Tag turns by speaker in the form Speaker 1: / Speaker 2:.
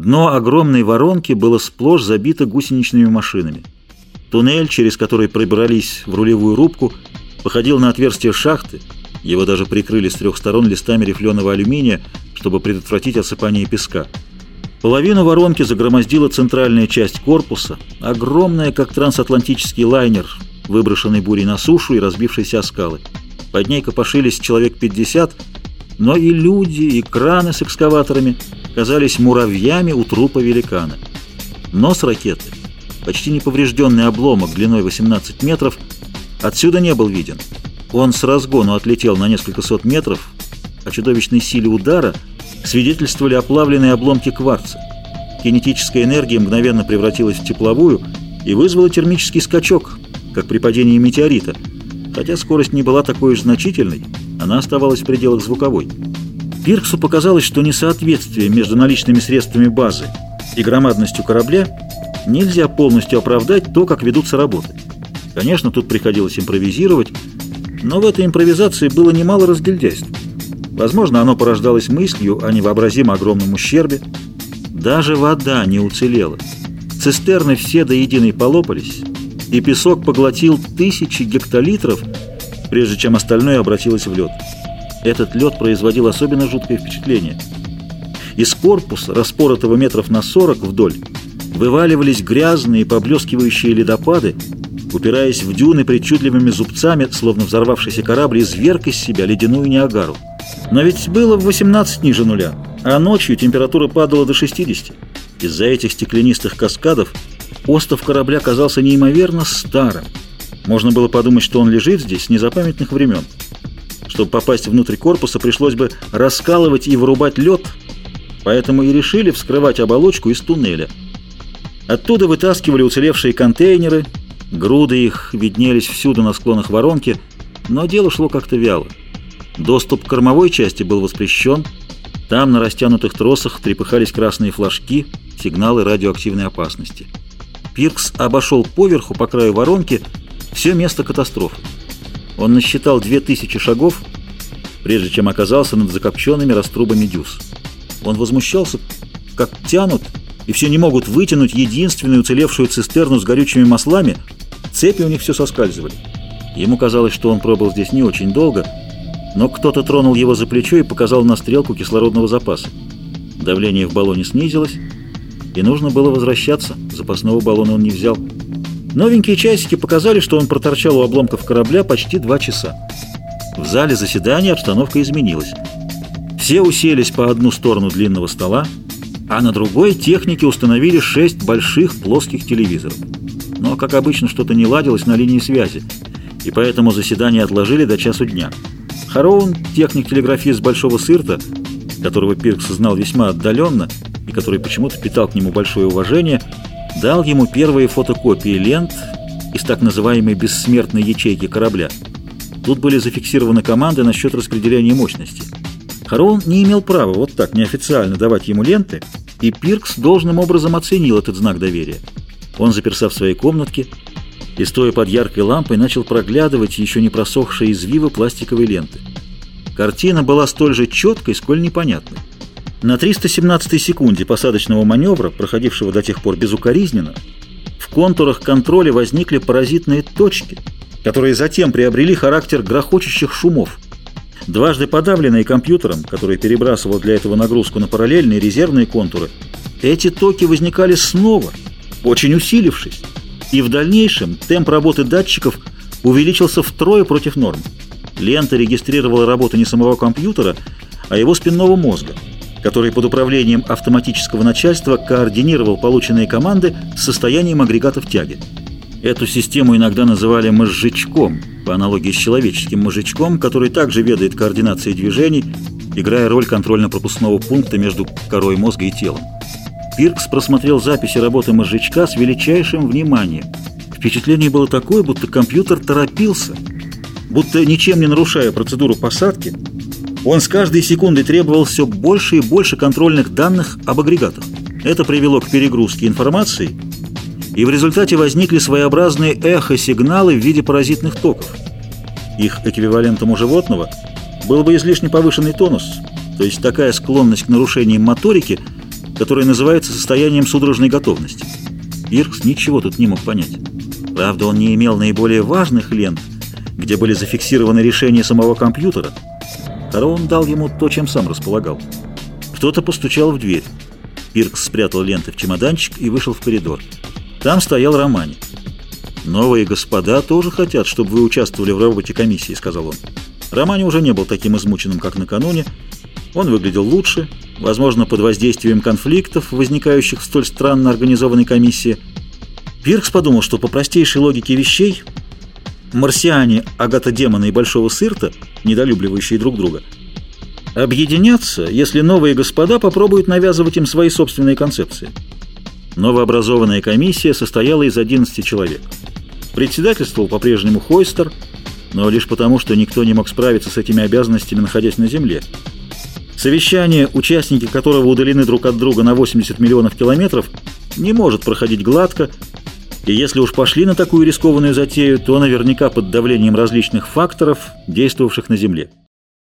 Speaker 1: Дно огромной воронки было сплошь забито гусеничными машинами. Туннель, через который пробрались в рулевую рубку, походил на отверстие шахты. Его даже прикрыли с трех сторон листами рифленого алюминия, чтобы предотвратить осыпание песка. Половину воронки загромоздила центральная часть корпуса, огромная, как трансатлантический лайнер, выброшенный бурей на сушу и разбившийся о скалы. Под ней копошились человек 50, но и люди, и краны с экскаваторами казались муравьями у трупа великана. Нос ракеты, почти неповрежденный обломок длиной 18 метров, отсюда не был виден. Он с разгону отлетел на несколько сот метров, о чудовищной силе удара свидетельствовали оплавленные обломки кварца. Кинетическая энергия мгновенно превратилась в тепловую и вызвала термический скачок, как при падении метеорита. Хотя скорость не была такой уж значительной, она оставалась в пределах звуковой. Пирксу показалось, что несоответствие между наличными средствами базы и громадностью корабля нельзя полностью оправдать то, как ведутся работы. Конечно, тут приходилось импровизировать, но в этой импровизации было немало разгильдяйств. Возможно, оно порождалось мыслью о невообразимо огромном ущербе. Даже вода не уцелела. Цистерны все до единой полопались, и песок поглотил тысячи гектолитров, прежде чем остальное обратилось в лед. Этот лед производил особенно жуткое впечатление. Из корпуса, распоротого метров на 40 вдоль, вываливались грязные поблескивающие ледопады, упираясь в дюны причудливыми зубцами, словно взорвавшийся корабль изверг из себя ледяную Ниагару. Но ведь было в 18 ниже нуля, а ночью температура падала до 60. Из-за этих стеклянистых каскадов остов корабля казался неимоверно старым. Можно было подумать, что он лежит здесь с незапамятных времен. Чтобы попасть внутрь корпуса, пришлось бы раскалывать и вырубать лед, поэтому и решили вскрывать оболочку из туннеля. Оттуда вытаскивали уцелевшие контейнеры, груды их виднелись всюду на склонах воронки, но дело шло как-то вяло. Доступ к кормовой части был воспрещен, там на растянутых тросах трепыхались красные флажки, сигналы радиоактивной опасности. Пиркс обошел поверху по краю воронки все место катастрофы. Он насчитал две тысячи шагов, прежде чем оказался над закопченными раструбами дюз. Он возмущался, как тянут, и все не могут вытянуть единственную уцелевшую цистерну с горючими маслами, цепи у них все соскальзывали. Ему казалось, что он пробыл здесь не очень долго, но кто-то тронул его за плечо и показал на стрелку кислородного запаса. Давление в баллоне снизилось, и нужно было возвращаться, запасного баллона он не взял. Новенькие часики показали, что он проторчал у обломков корабля почти два часа. В зале заседания обстановка изменилась. Все уселись по одну сторону длинного стола, а на другой техники установили шесть больших плоских телевизоров. Но, как обычно, что-то не ладилось на линии связи, и поэтому заседание отложили до часу дня. Хароун, техник-телеграфист Большого Сырта, которого Пиркс знал весьма отдаленно и который почему-то питал к нему большое уважение, дал ему первые фотокопии лент из так называемой бессмертной ячейки корабля. Тут были зафиксированы команды насчет распределения мощности. Харон не имел права вот так неофициально давать ему ленты, и Пиркс должным образом оценил этот знак доверия. Он заперся в своей комнатке и, стоя под яркой лампой, начал проглядывать еще не просохшие извивы пластиковой ленты. Картина была столь же четкой, сколь непонятной. На 317 секунде посадочного маневра, проходившего до тех пор безукоризненно, в контурах контроля возникли паразитные точки, которые затем приобрели характер грохочущих шумов. Дважды подавленные компьютером, который перебрасывал для этого нагрузку на параллельные резервные контуры, эти токи возникали снова, очень усилившись, и в дальнейшем темп работы датчиков увеличился втрое против нормы. Лента регистрировала работу не самого компьютера, а его спинного мозга – который под управлением автоматического начальства координировал полученные команды с состоянием агрегатов тяги. Эту систему иногда называли «мозжечком», по аналогии с человеческим мозжечком, который также ведает координацией движений, играя роль контрольно-пропускного пункта между корой мозга и телом. Пиркс просмотрел записи работы мозжечка с величайшим вниманием. Впечатление было такое, будто компьютер торопился, будто, ничем не нарушая процедуру посадки, он с каждой секундой требовал все больше и больше контрольных данных об агрегатах. Это привело к перегрузке информации, и в результате возникли своеобразные эхо-сигналы в виде паразитных токов. Их эквивалентом у животного был бы излишне повышенный тонус, то есть такая склонность к нарушениям моторики, которое называется состоянием судорожной готовности. Пиркс ничего тут не мог понять. Правда, он не имел наиболее важных лент, где были зафиксированы решения самого компьютера. Карон дал ему то, чем сам располагал. Кто-то постучал в дверь. Пиркс спрятал ленты в чемоданчик и вышел в коридор. Там стоял Романи. «Новые господа тоже хотят, чтобы вы участвовали в работе комиссии», — сказал он. Романи уже не был таким измученным, как накануне. Он выглядел лучше, возможно, под воздействием конфликтов, возникающих в столь странно организованной комиссии. Пиркс подумал, что по простейшей логике вещей марсиане, агата-демона и Большого Сырта, недолюбливающие друг друга, объединятся, если новые господа попробуют навязывать им свои собственные концепции. Новообразованная комиссия состояла из 11 человек. Председательствовал по-прежнему Хойстер, но лишь потому, что никто не мог справиться с этими обязанностями, находясь на Земле. Совещание, участники которого удалены друг от друга на 80 миллионов километров, не может проходить гладко, и если уж пошли на такую рискованную затею, то наверняка под давлением различных факторов, действовавших на Земле.